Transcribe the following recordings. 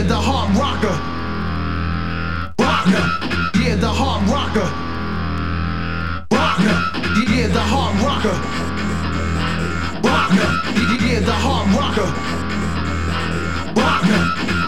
yeah, the hard rocker. Rocker, yeah, the hard rocker. Rocker, yeah, the hard rocker. Rocker, yeah, the hard rocker. Rocker.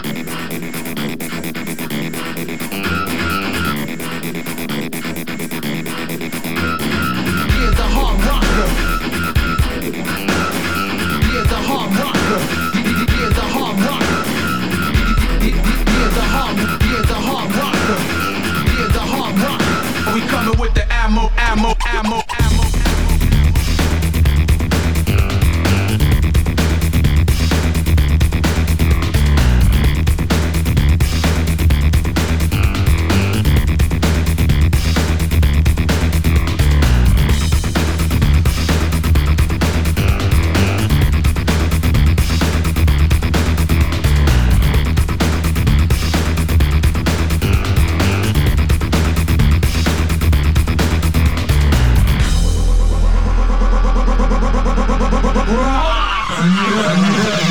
Thank you.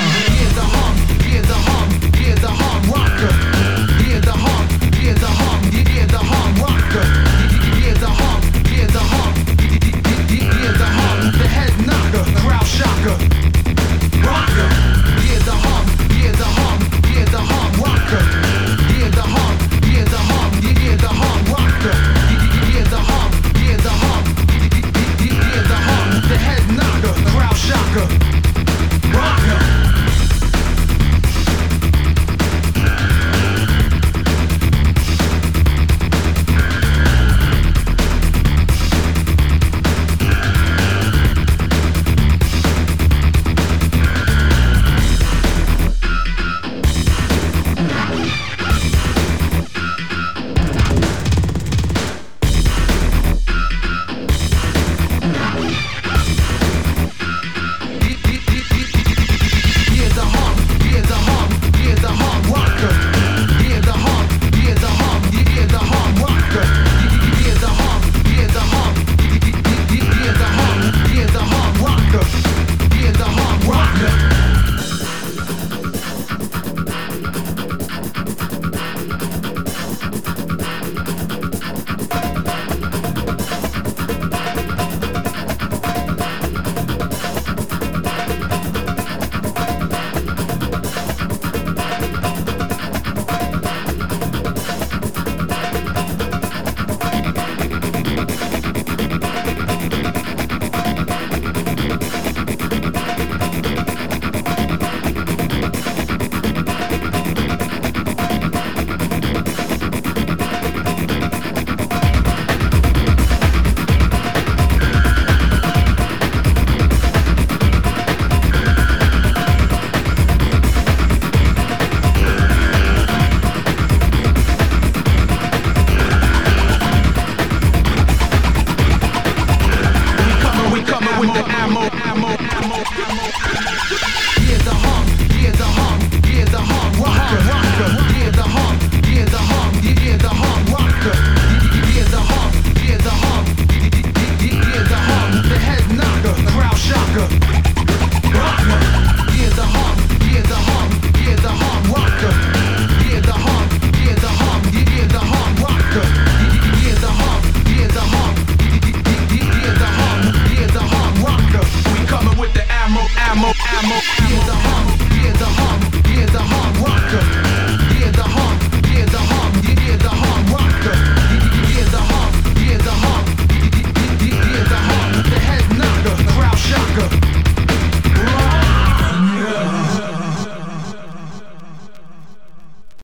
ammo.